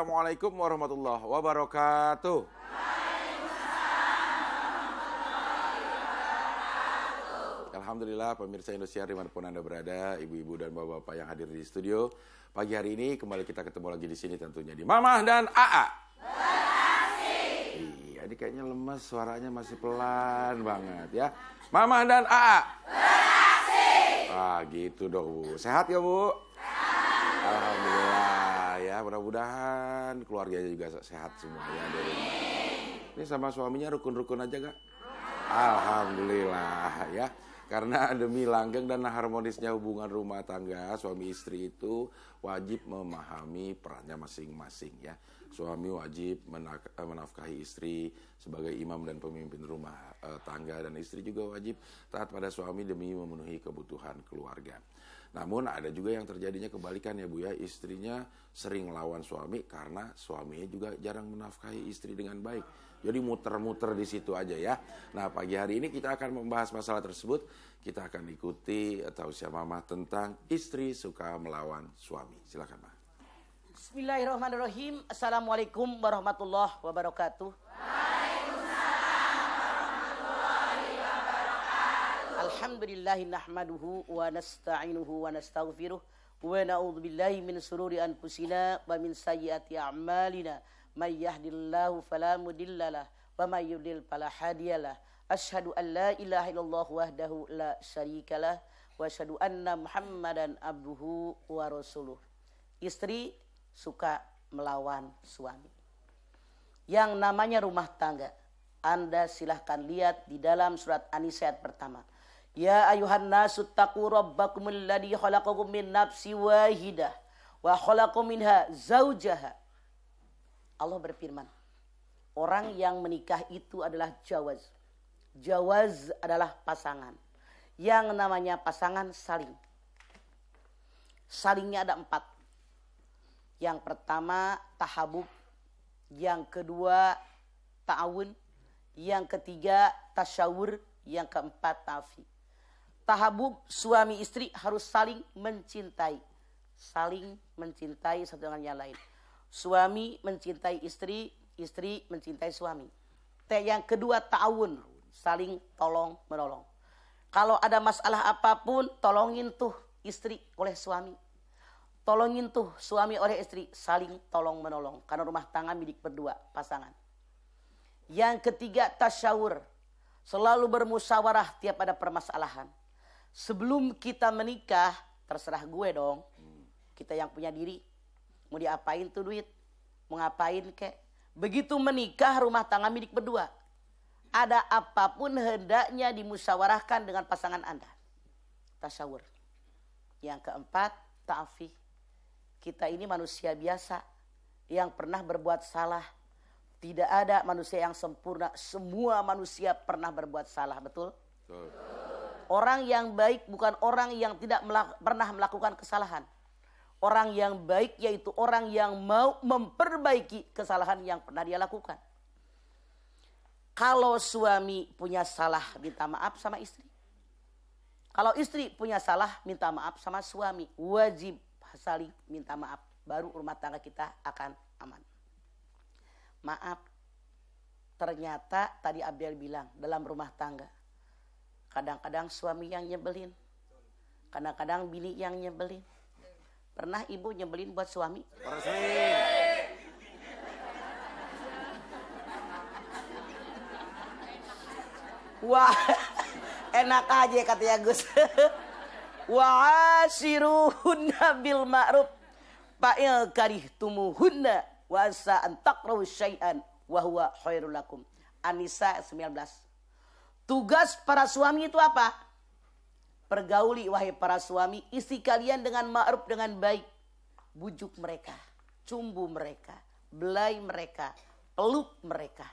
Assalamualaikum warahmatullahi wabarakatuh. Alhamdulillah pemirsa Indonesia di mana pun Anda berada, ibu-ibu dan bapak-bapak yang hadir di studio. Pagi hari ini kembali kita ketemu lagi di sini tentunya di Mamah dan AA. Iya, ini kayaknya lemes, suaranya masih pelan banget ya. Mamah dan AA. Ah, gitu dong Bu. Sehat ya Bu? Alhamdulillah ya, mudah-mudahan keluarganya juga sehat semua ya rumah. Ini sama suaminya rukun-rukun aja gak? Alhamdulillah ya. Karena demi langgeng dan harmonisnya hubungan rumah tangga, suami istri itu wajib memahami perannya masing-masing ya. Suami wajib eh, menafkahi istri sebagai imam dan pemimpin rumah eh, tangga dan istri juga wajib taat pada suami demi memenuhi kebutuhan keluarga. Namun ada juga yang terjadinya kebalikan ya Bu ya, istrinya sering lawan suami karena suaminya juga jarang menafkahi istri dengan baik. Jadi muter-muter di situ aja ya. Nah pagi hari ini kita akan membahas masalah tersebut. Kita akan ikuti atau siapa mama tentang istri suka melawan suami. Silakan Ma. Bismillahirrahmanirrahim. Assalamualaikum warahmatullahi wabarakatuh. Alhamdulillahi nahmaduhu wa nasta'inuhu wa nastaghfiruh wa na'udzu billahi min sururi anfusina wa min sayyiati a'malina. May yahdihillahu fala mudhillalah wa may yudlil fala hadiyalah asyhadu an la ilaha illallah wahdahu la syarikalah wa asyhadu anna muhammadan abduhu wa rasuluh. Istri suka melawan suami. Yang namanya rumah tangga anda silahkan lihat di dalam surat An-Nisa ayat pertama. Ayuhan nasu taqu rabbakumul ladzi khalaqakum min nafsi wahidah wa khalaqakum minha zaujaha. Allah berfirman, orang yang menikah itu adalah jawaz. Jawaz adalah pasangan. Yang namanya pasangan saling. Salingnya ada empat. Yang pertama tahabub, yang kedua ta'awun, yang ketiga tasyawur, yang keempat tafi. Tahabub suami istri harus saling mencintai. Saling mencintai satu dengan yang lain. Suami mencintai istri, istri mencintai suami. Yang kedua ta'awun, saling tolong menolong. Kalau ada masalah apa pun, tolongin tuh istri oleh suami. Tolongin tuh suami oleh istri, saling tolong menolong. Karena rumah tangga milik berdua, pasangan. Yang ketiga tasyawur. Selalu bermusyawarah tiap ada permasalahan. Sebelum kita menikah, terserah gue dong. Kita yang punya diri. Mau diapain tuh duit? Mau ngapain kek? Begitu menikah rumah tangga milik berdua. Ada apa pun hendaknya dimusyawarahkan dengan pasangan Anda. Tasyawur. Yang keempat, ta'afi. Kita ini manusia biasa yang pernah berbuat salah tidak ada manusia yang sempurna. Semua manusia pernah berbuat salah, betul. Orang yang baik bukan orang yang tidak melak pernah melakukan kesalahan. Orang yang baik yaitu orang yang mau memperbaiki kesalahan yang pernah dia lakukan. Kalau suami punya salah, minta maaf sama istri. Kalau istri punya salah, minta maaf sama suami. Wajib saling minta maaf. Baru rumah tangga kita akan aman. Maaf, ternyata tadi Abdel bilang dalam rumah tangga. Kadang-kadang suami yang nyebelin. Kadang-kadang bini yang nyebelin. Pernah ibu nyebelin buat suami? Wah, enak aja katanya Gus. Wa asiruhunna bil ma'ruf. Fa'il karih tumuhunna wasa antakrahu syai'an wa huwa khairul lakum. Anisa 19. Tugas para suami itu apa? Pergauli wahai para suami istri kalian dengan ma'ruf dengan baik. Bujuk mereka, cumbu mereka, belai mereka, peluk mereka.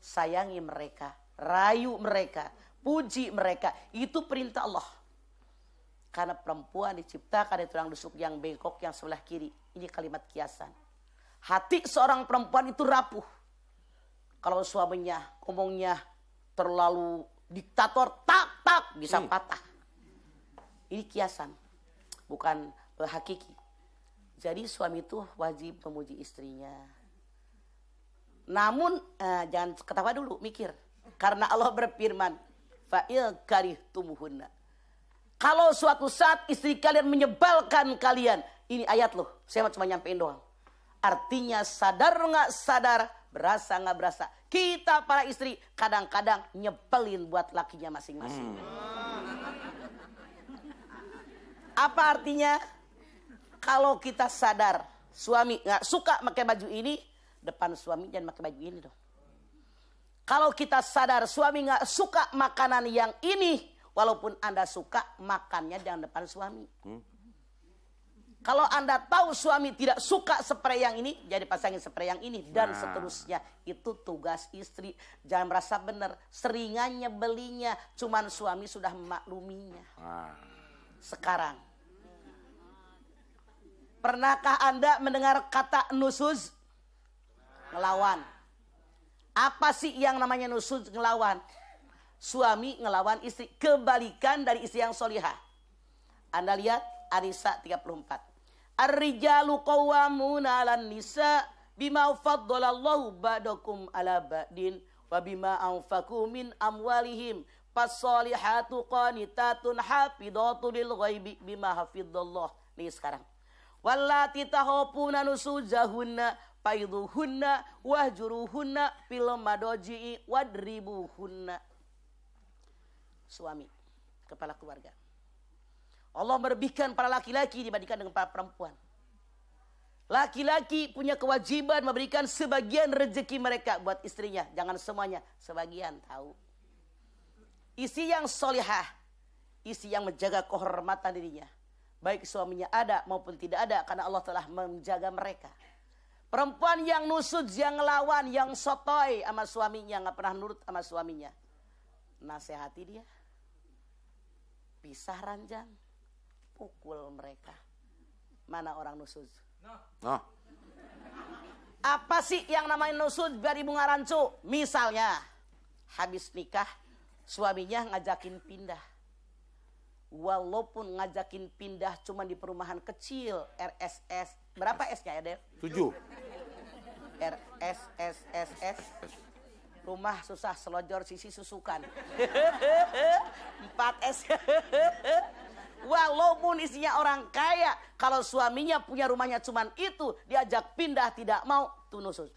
Sayangi mereka, rayu mereka, puji mereka. Itu perintah Allah. Karena perempuan diciptakan dari tulang rusuk yang bengkok yang sebelah kiri. Ini kalimat kiasan. Hati seorang perempuan itu rapuh. Kalau suaminya ngomongnya terlalu diktator, tak tak bisa patah. Ini kiasan, bukan hakiki. Jadi suami itu wajib memuji istrinya. Namun eh, jangan ketawa dulu, mikir. Karena Allah berfirman, fa'il karih tumuhunna. Kalau suatu saat istri kalian menyebalkan kalian, ini ayat loh, saya cuma nyampein doang. Artinya sadar nggak sadar, berasa nggak berasa. Kita para istri kadang-kadang nyebelin buat lakinya masing-masing. Hmm. Apa artinya? Kalau kita sadar suami nggak suka pakai baju ini, depan suami jangan pakai baju ini dong. Kalau kita sadar suami nggak suka makanan yang ini, Walaupun Anda suka, makannya jangan depan suami. Hmm. Kalau Anda tahu suami tidak suka spray yang ini, jadi pasangin spray yang ini. Dan nah. seterusnya. Itu tugas istri. Jangan merasa benar. Seringannya belinya. Cuman suami sudah memakluminya. Nah. Sekarang. Pernahkah Anda mendengar kata nusuz? Ngelawan. Apa sih yang namanya nusuz ngelawan? suami ngelawan istri. Kebalikan dari istri yang solihah. Anda lihat Arisa 34. Ar-rijalu qawwamuna 'alan nisa bima faddalallahu ba'dakum 'ala ba'din wa bima anfaqu min amwalihim fasolihatu qanitatun hafidatu lil ghaibi bima hafidallah. Nih sekarang. Wallati tahopuna nusujahunna faiduhunna wahjuruhunna fil madoji'i wadribuhunna suami, kepala keluarga. Allah merebihkan para laki-laki dibandingkan dengan para perempuan. Laki-laki punya kewajiban memberikan sebagian rezeki mereka buat istrinya. Jangan semuanya, sebagian tahu. Isi yang solihah, isi yang menjaga kehormatan dirinya. Baik suaminya ada maupun tidak ada karena Allah telah menjaga mereka. Perempuan yang nusud, yang ngelawan, yang sotoy sama suaminya, nggak pernah nurut sama suaminya. Nasihati dia pisah ranjang, pukul mereka. Mana orang nusuz? Nah. Apa sih yang namanya nusuz biar ibu ngarancu? Misalnya, habis nikah, suaminya ngajakin pindah. Walaupun ngajakin pindah cuma di perumahan kecil, RSS. Berapa S-nya ya, Dev? Tujuh. RSSSS rumah susah selojor sisi susukan. 4S. Walaupun isinya orang kaya, kalau suaminya punya rumahnya cuman itu, diajak pindah tidak mau, tunusus.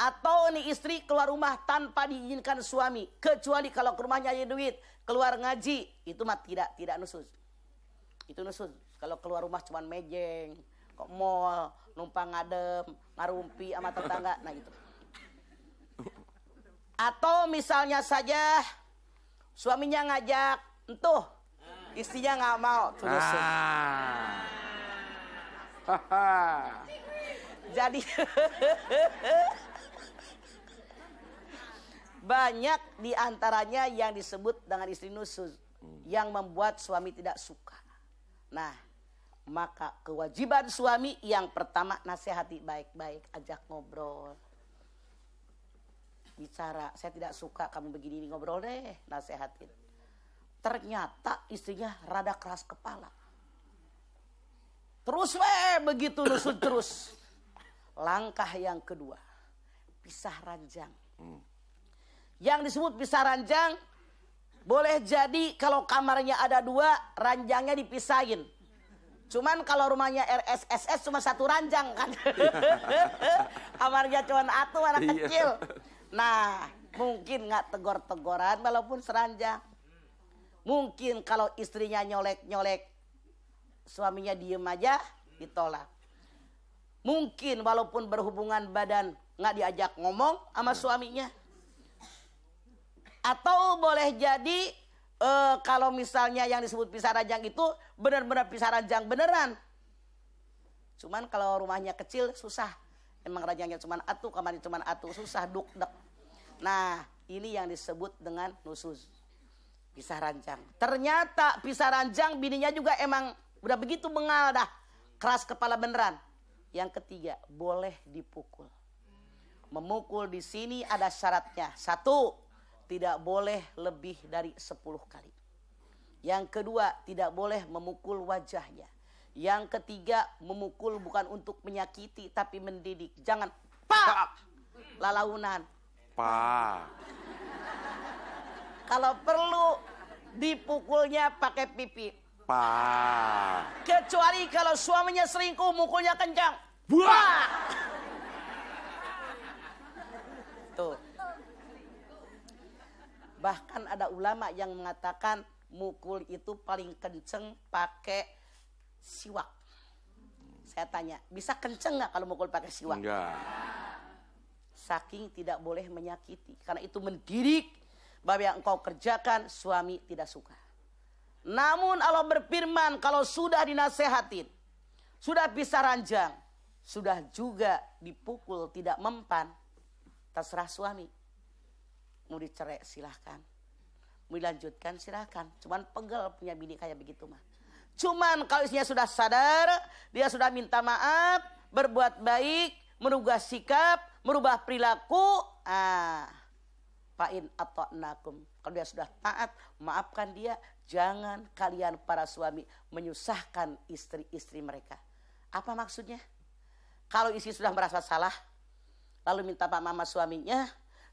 Atau nih istri keluar rumah tanpa diizinkan suami, kecuali kalau ke rumahnya ada duit, keluar ngaji, itu mah tidak tidak nusus. Itu nusus. Kalau keluar rumah cuman mejeng, kok mall, numpang ngadem, ngarumpi sama tetangga, nah itu. Atau misalnya saja suaminya ngajak, entuh istrinya nggak mau, tulus. Ah. Jadi banyak di antaranya yang disebut dengan istri nusuz yang membuat suami tidak suka. Nah, maka kewajiban suami yang pertama nasihati baik-baik, ajak ngobrol bicara, saya tidak suka kamu begini ngobrol deh, nasehatin. Ternyata istrinya rada keras kepala. Terus weh begitu nusut terus. Langkah yang kedua, pisah ranjang. Hmm. Yang disebut pisah ranjang, boleh jadi kalau kamarnya ada dua, ranjangnya dipisahin. Cuman kalau rumahnya RSSS cuma satu ranjang kan. Kamarnya cuma satu anak iya. kecil. Nah, mungkin nggak tegor-tegoran walaupun seranjang. Mungkin kalau istrinya nyolek-nyolek, suaminya diem aja, ditolak. Mungkin walaupun berhubungan badan nggak diajak ngomong sama suaminya. Atau boleh jadi uh, kalau misalnya yang disebut pisah ranjang itu benar-benar pisah ranjang beneran. Cuman kalau rumahnya kecil susah Emang rajanya cuma atu, kamarnya cuma atu, susah duk dek. Nah, ini yang disebut dengan nusus. Pisah ranjang. Ternyata pisah ranjang bininya juga emang udah begitu bengal dah. Keras kepala beneran. Yang ketiga, boleh dipukul. Memukul di sini ada syaratnya. Satu, tidak boleh lebih dari sepuluh kali. Yang kedua, tidak boleh memukul wajahnya. Yang ketiga, memukul bukan untuk menyakiti tapi mendidik. Jangan pak lalaunan. Pa. Kalau perlu dipukulnya pakai pipi. Pa. Kecuali kalau suaminya selingkuh, mukulnya kencang. Buah. Pak! Tuh. Bahkan ada ulama yang mengatakan mukul itu paling kenceng pakai siwak. Saya tanya, bisa kenceng nggak kalau mukul pakai siwak? Enggak. Saking tidak boleh menyakiti. Karena itu mendidik bahwa yang engkau kerjakan suami tidak suka. Namun Allah berfirman kalau sudah dinasehatin, sudah bisa ranjang, sudah juga dipukul tidak mempan, terserah suami. Mau dicerai silahkan. Mau dilanjutkan silahkan. Cuman pegel punya bini kayak begitu mah. Cuman kalau istrinya sudah sadar, dia sudah minta maaf, berbuat baik, merubah sikap, merubah perilaku, ah, fa'in atau nakum. Kalau dia sudah taat, maafkan dia. Jangan kalian para suami menyusahkan istri-istri mereka. Apa maksudnya? Kalau istri sudah merasa salah, lalu minta maaf sama suaminya,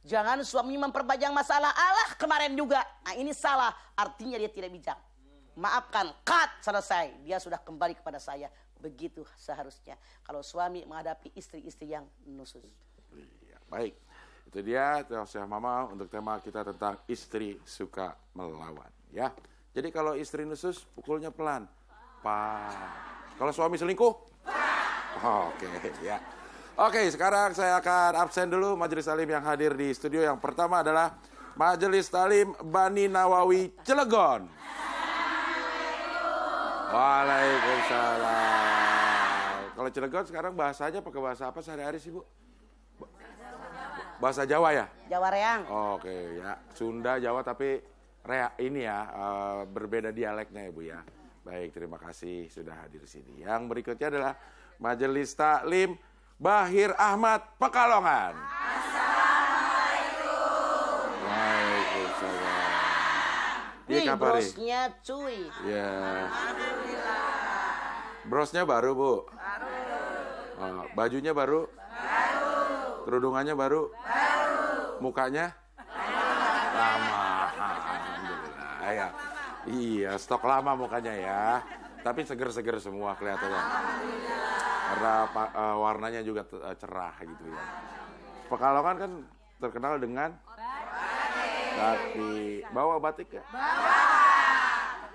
jangan suami memperpanjang masalah. Allah kemarin juga. Nah ini salah, artinya dia tidak bijak. Maafkan, cut, selesai. Dia sudah kembali kepada saya. Begitu seharusnya. Kalau suami menghadapi istri-istri yang nusus. Iya, baik. Itu dia Teosia Mama untuk tema kita tentang istri suka melawan. Ya. Jadi kalau istri nusus, pukulnya pelan. Pa. Kalau suami selingkuh? Oke, ya. Oke, sekarang saya akan absen dulu majelis talim yang hadir di studio. Yang pertama adalah Majelis Talim Bani Nawawi Cilegon. Waalaikumsalam. Kalau Cilegon sekarang bahasanya pakai bahasa apa sehari-hari sih, Bu? Bahasa Jawa ya? Jawa Reang. Oke ya, Sunda, Jawa tapi rea ini ya eh, berbeda dialeknya ya Bu ya. Baik, terima kasih sudah hadir di sini. Yang berikutnya adalah Majelis Taklim Bahir Ahmad Pekalongan. Assalamualaikum. Waalaikumsalam. Dia Nih kabari. bosnya cuy. Ya. Brosnya baru bu. Baru. bajunya baru. Baru. Kerudungannya baru. Baru. Mukanya. Lama. Alhamdulillah ya. Iya, stok lama mukanya ya. Tapi seger-seger semua kelihatannya. Karena eh, warnanya juga eh, cerah gitu ya. Pekalongan kan terkenal dengan batik. Bawa batik ya?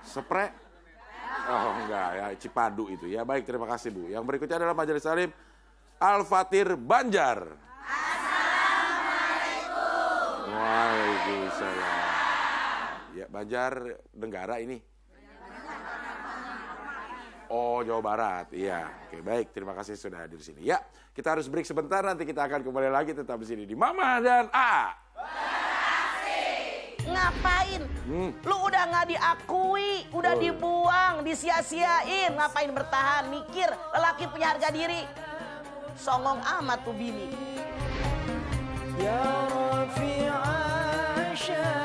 Spray? Oh enggak ya, Cipadu itu ya. Baik, terima kasih Bu. Yang berikutnya adalah Majelis Salim Al-Fatir Banjar. Waalaikumsalam. Ya, Banjar Negara ini. Oh, Jawa Barat. Iya. Oke, baik. Terima kasih sudah hadir di sini. Ya, kita harus break sebentar nanti kita akan kembali lagi tetap di sini di Mama dan A. Ngapain? Hmm. Lu udah nggak diakui, udah oh. dibuang, disia-siain. Ngapain bertahan? Mikir, lelaki punya harga diri. Songong amat tuh bini. Ya Rafi'a ya passion.